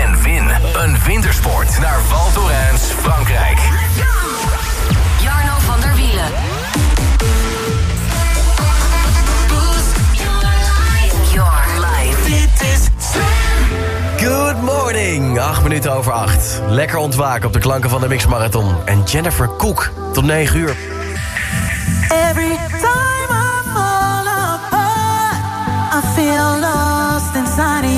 En win een wintersport naar Val Thorens, Frankrijk. Jarno van der Wielen. Boost your life. Dit is Good morning, 8 minuten over 8. Lekker ontwaken op de klanken van de Mix Marathon. En Jennifer Cook tot 9 uur. Every time I fall apart, I feel lost inside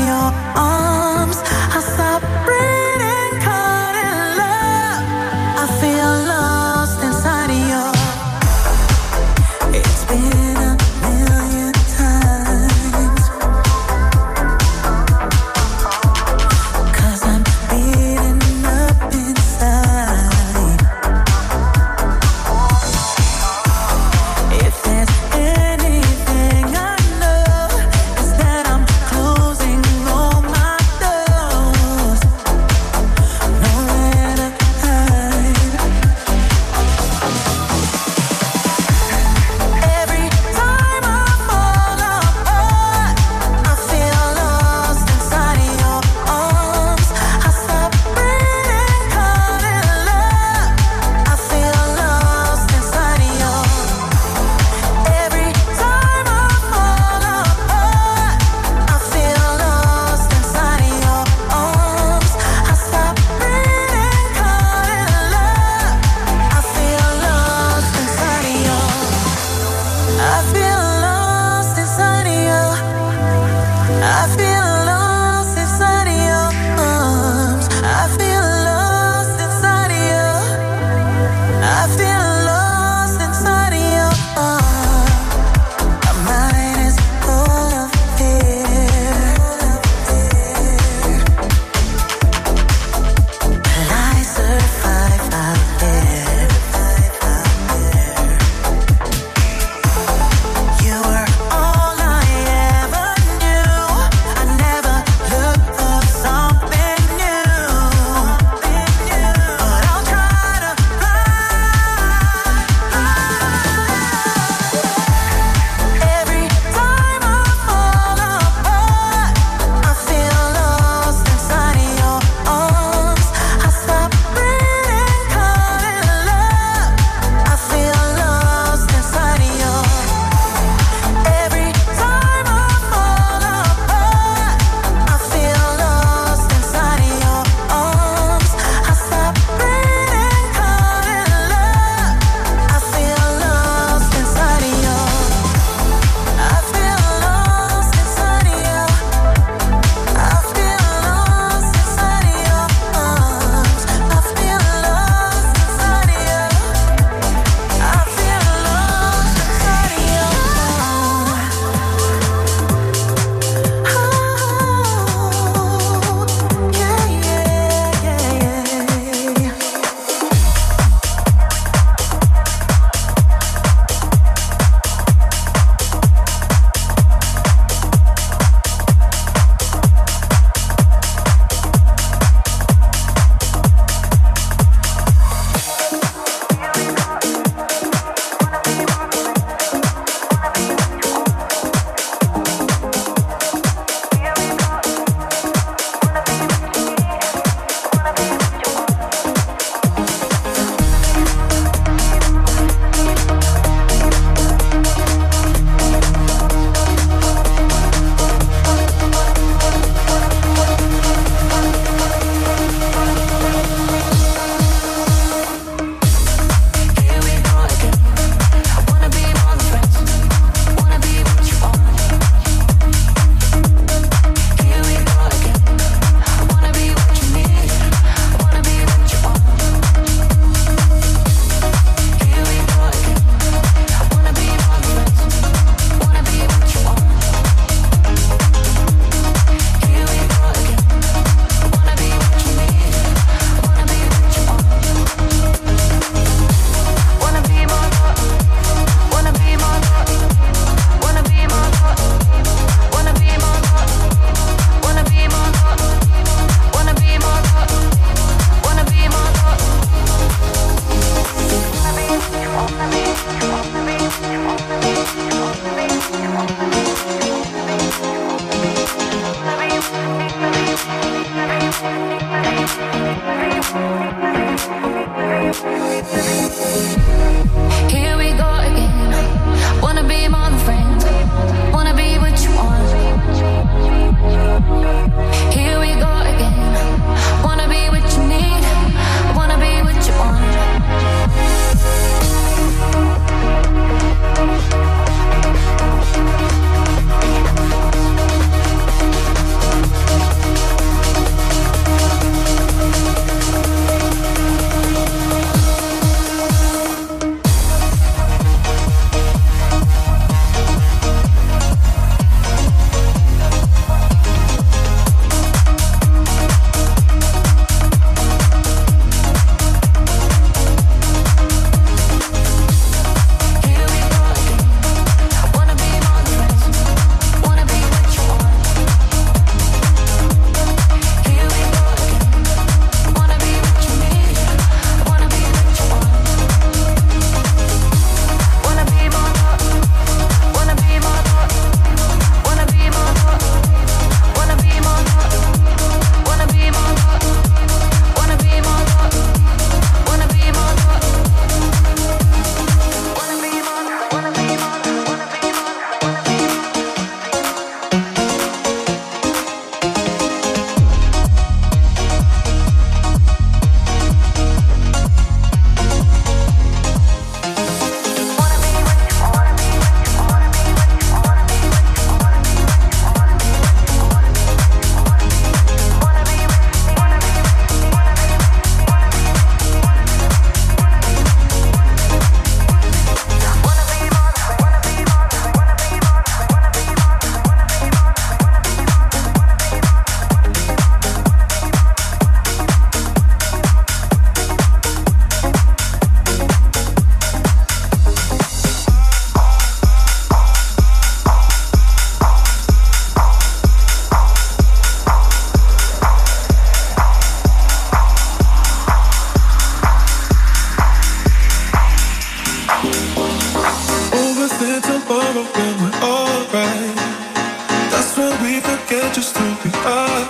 when we forget just who we are.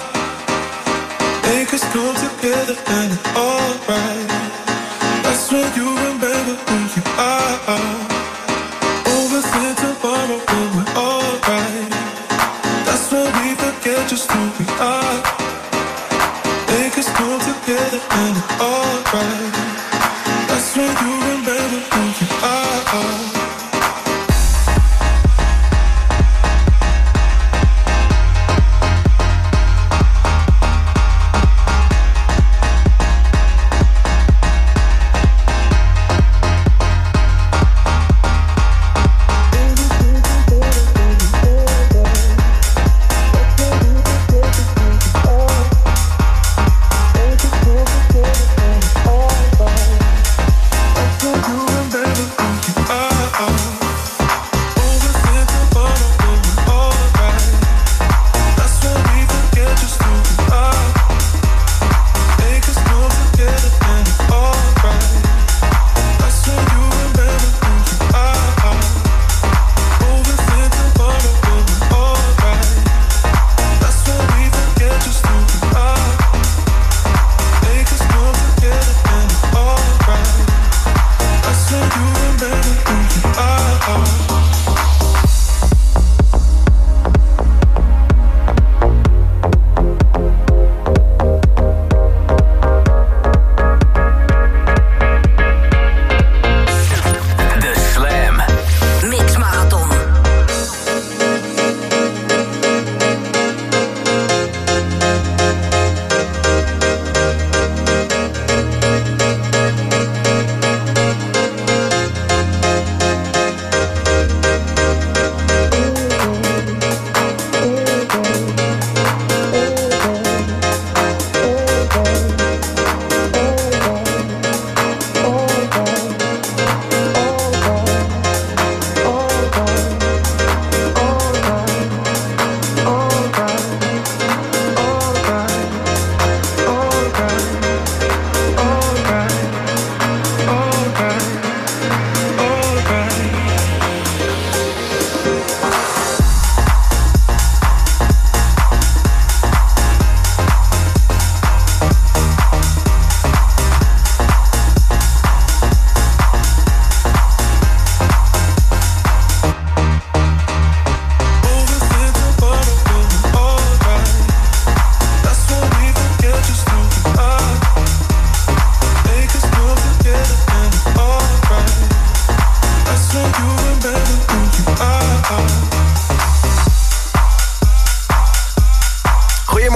Make us come together and it's alright. That's when you remember who you are. Overthink tomorrow when we're alright. That's when we forget just who we are. Make us come together and it's alright.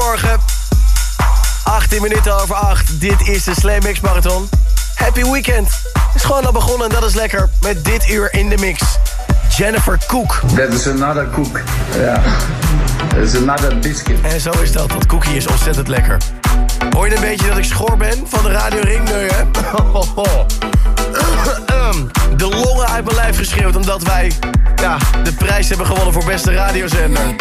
Goedemorgen. 18 minuten over 8. Dit is de Slam Mix Marathon. Happy weekend. Is gewoon al begonnen en dat is lekker. Met dit uur in de mix. Jennifer Cook. That is another cook. Yeah. It's another biscuit. En zo is dat, want cookie is ontzettend lekker. Hoor je een beetje dat ik schor ben van de Radio Ring? Nee, hè? De longen uit mijn lijf geschreeuwd omdat wij ja, de prijs hebben gewonnen voor beste radiozender.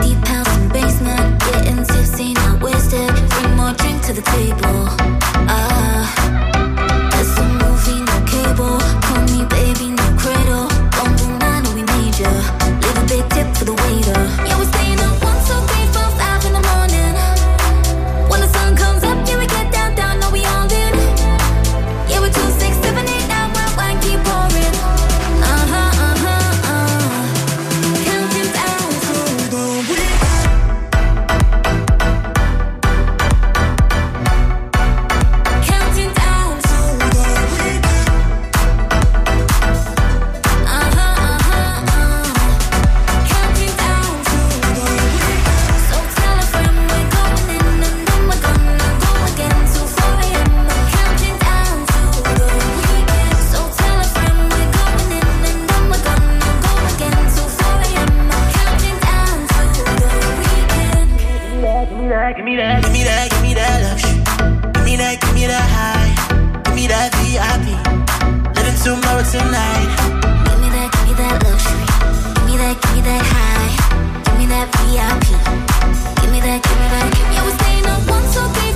Give me that, give me that, give me that luxury. Give me that, give me that high. Give me that VIP. Living tomorrow tonight. Give me that, give me that luxury. Give me that, give me that high. Give me that VIP. Give me that, give me that. Give me, yeah, we're staying up one, two, three,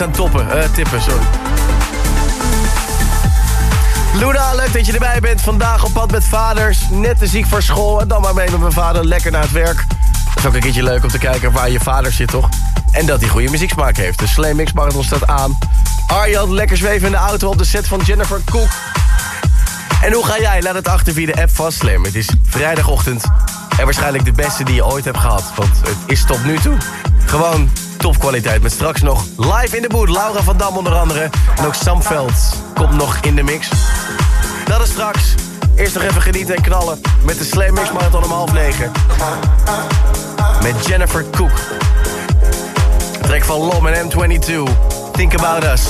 Daar kan niks aan toppen, eh, tippen, sorry. Luna, leuk dat je erbij bent. Vandaag op pad met vaders. Net te ziek voor school. En dan maar mee met mijn vader lekker naar het werk. Dat is ook een keertje leuk om te kijken waar je vader zit, toch? En dat hij goede muzieksmaak heeft. De Slam Mix Marathon staat aan. Arjan, lekker zweven in de auto op de set van Jennifer Cook. En hoe ga jij? Laat het achter via de app van Slam. Het is vrijdagochtend. En waarschijnlijk de beste die je ooit hebt gehad. Want het is tot nu toe gewoon topkwaliteit. Met straks nog live in de boot. Laura van Dam onder andere. En ook Sam Veld komt nog in de mix. Dat is straks. Eerst nog even genieten en knallen. Met de Slam Mix Marathon om half negen. Met Jennifer Cook. Trek van Lom en M22. Think About Us.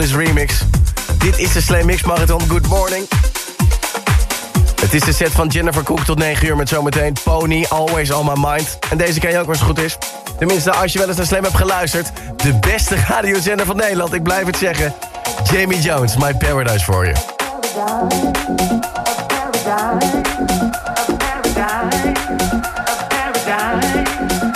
Remix. Dit is de Slam Mix Marathon. Good morning. Het is de set van Jennifer Cook tot 9 uur met zometeen Pony, Always On My Mind. En deze ken je ook als het goed is. Tenminste, als je wel eens naar Slam hebt geluisterd. De beste radiozender van Nederland, ik blijf het zeggen. Jamie Jones, My Paradise voor je. paradise, a paradise.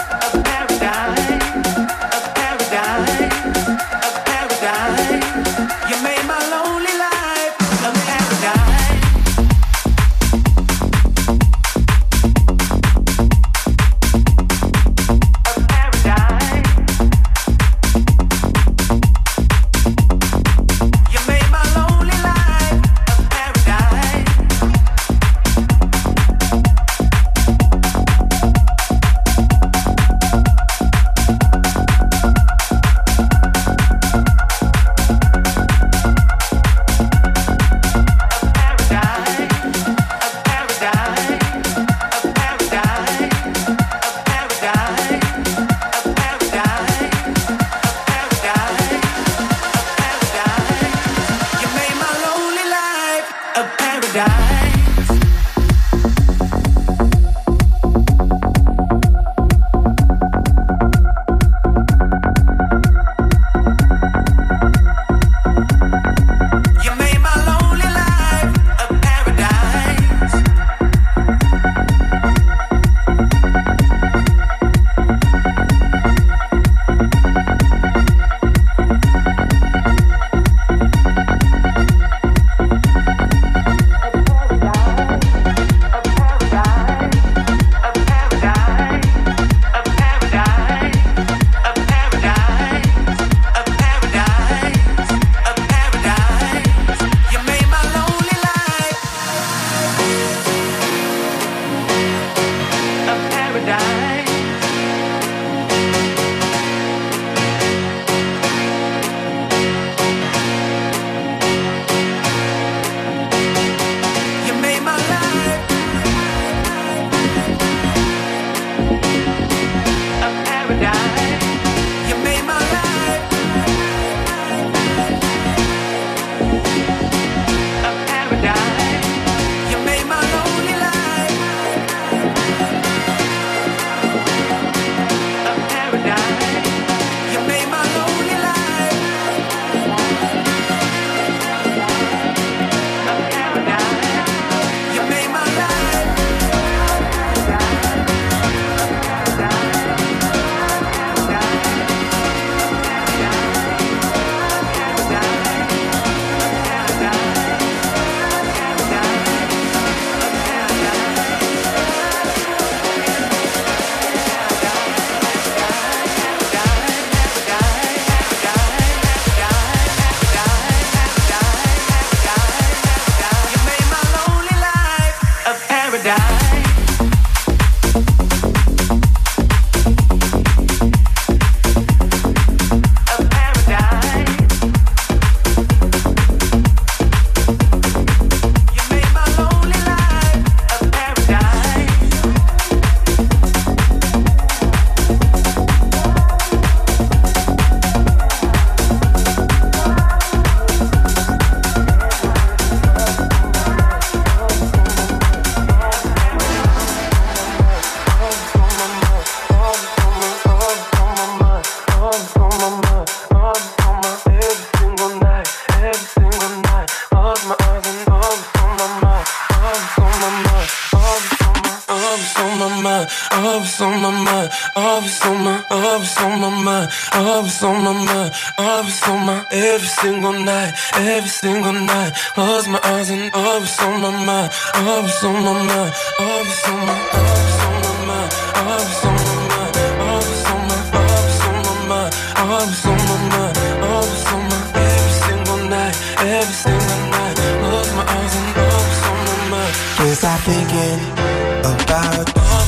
Oh.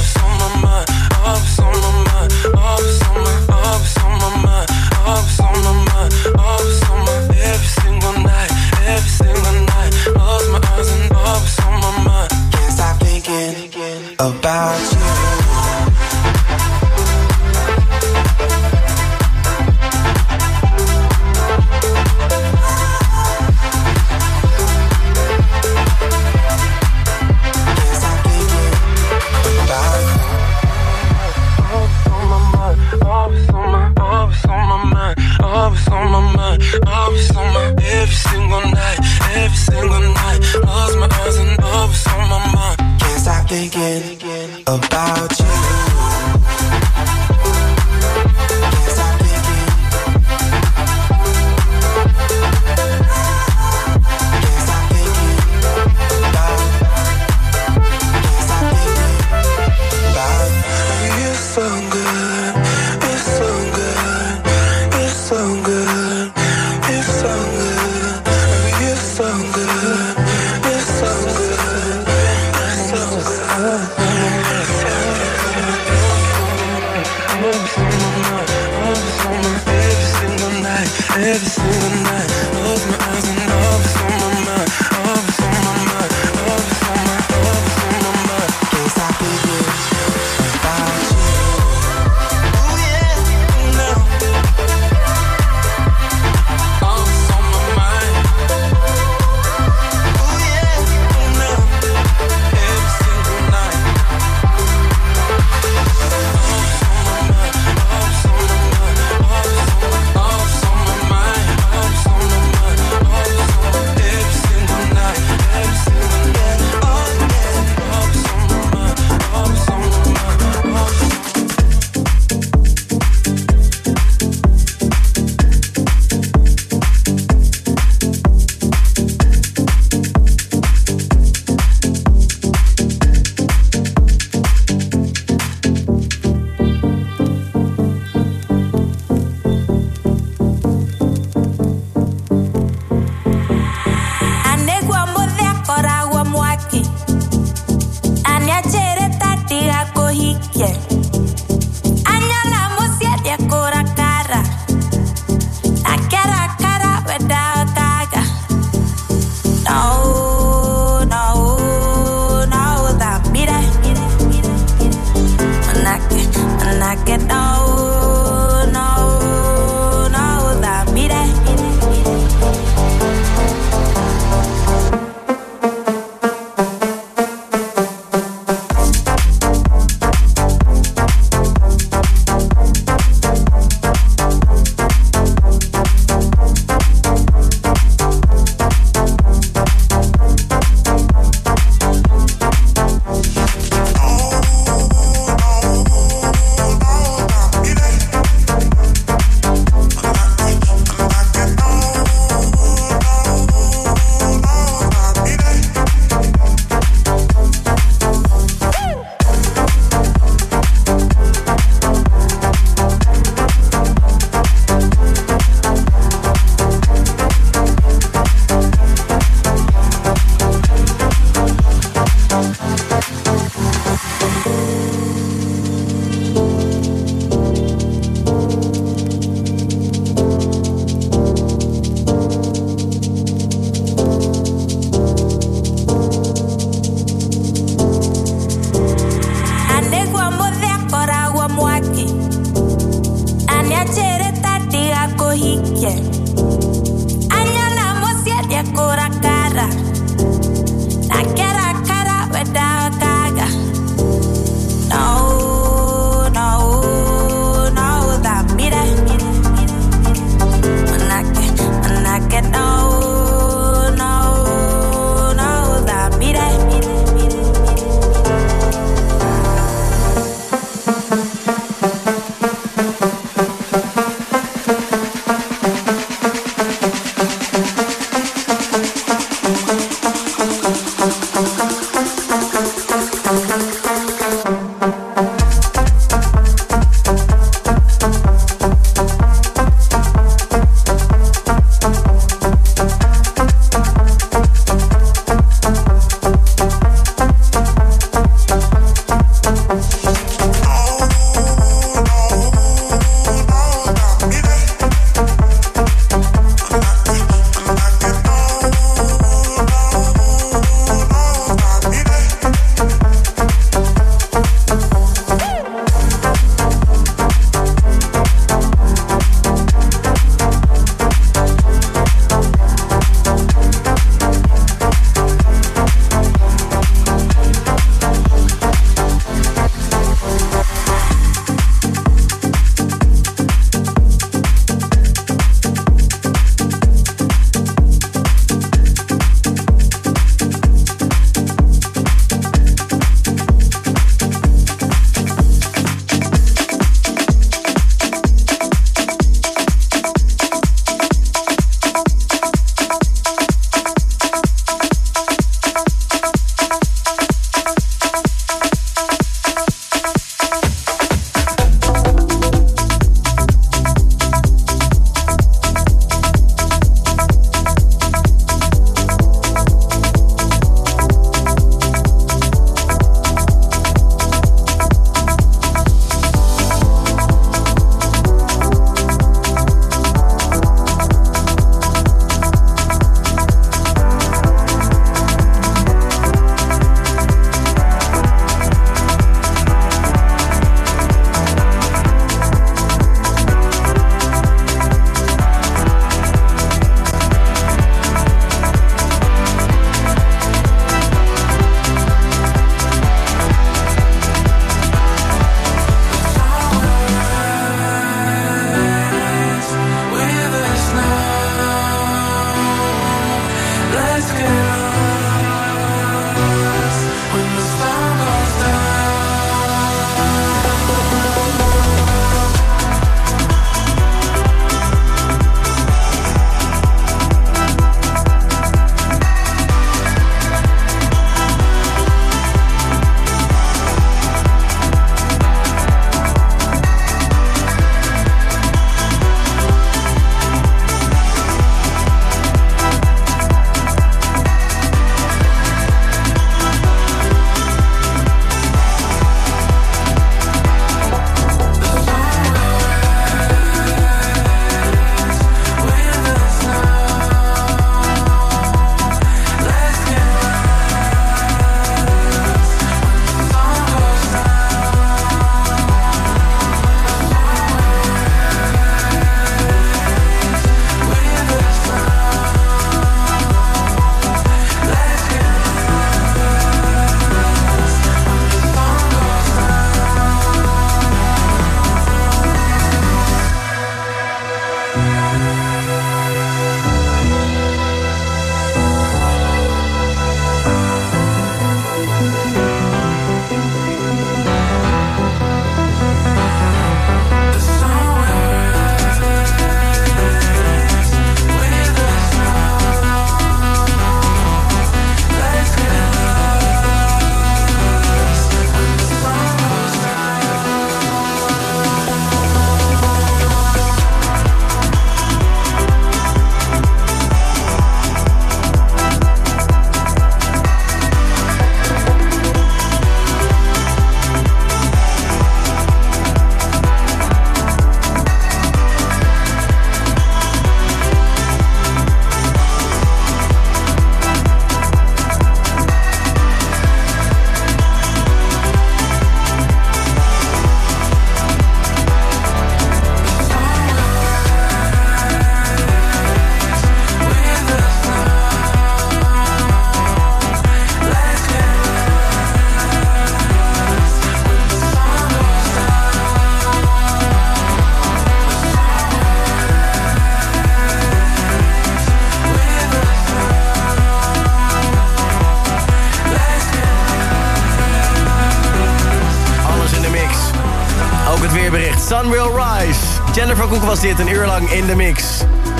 Was dit, een uur lang in de mix.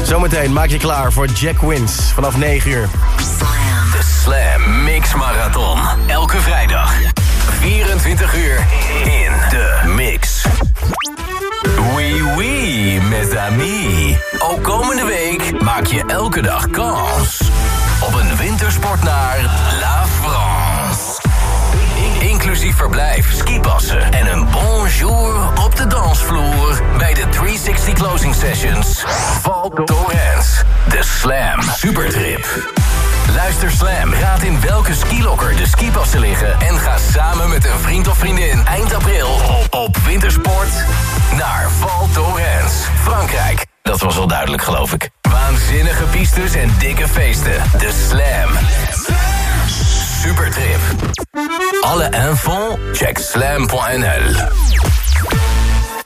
Zometeen maak je klaar voor Jack Wins vanaf 9 uur. De Slam Mix Marathon. Elke vrijdag. 24 uur in de mix. Oui, oui, mes amis. Ook komende week maak je elke dag kans op een wintersport naar. Inclusief verblijf, skipassen en een bonjour op de dansvloer... bij de 360 Closing Sessions. Val de Slam Supertrip. Luister Slam, raad in welke skilokker de skipassen liggen... en ga samen met een vriend of vriendin eind april op, wintersport naar Val Frankrijk. Dat was wel duidelijk, geloof ik. Waanzinnige pistes en dikke feesten. De Slam. Supertrip. Alle info, check slam.nl.